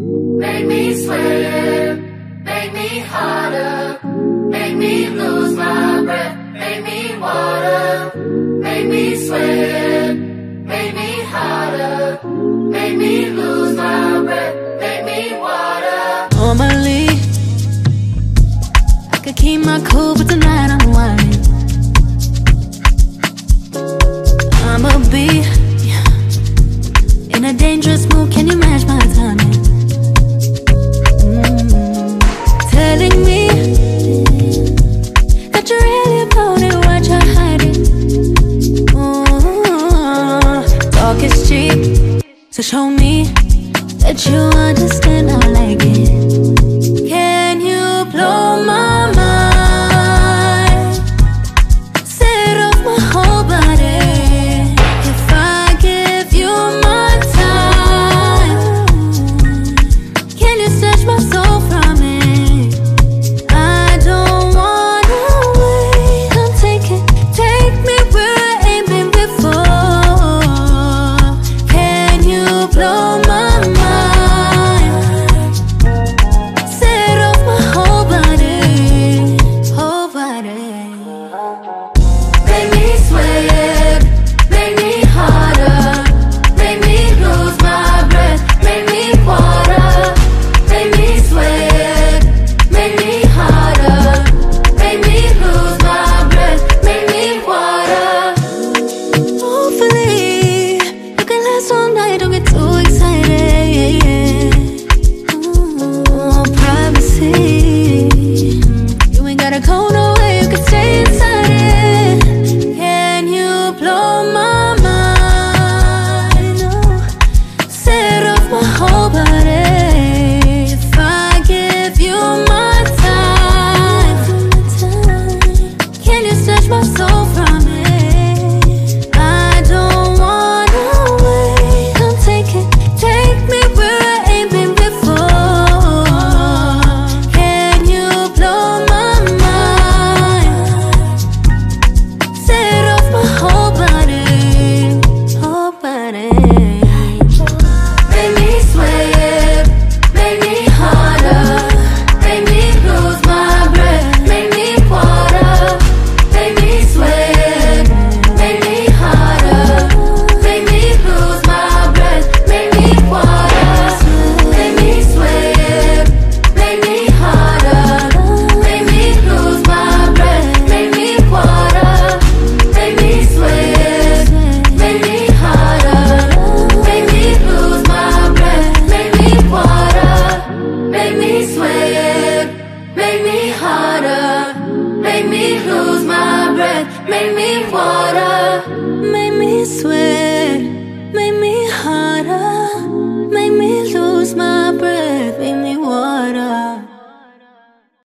Make me sweater, make me hotter, make me lose my breath, make me water, make me sweater, make me hotter, make me lose my breath, make me water. Normally, I could keep my cool, but tonight I'm whining. I'm a bee in a dangerous mood. Can you match my timing? So show me that you understand I like it. lose my breath. Made me water. Made me sweat. Made me hot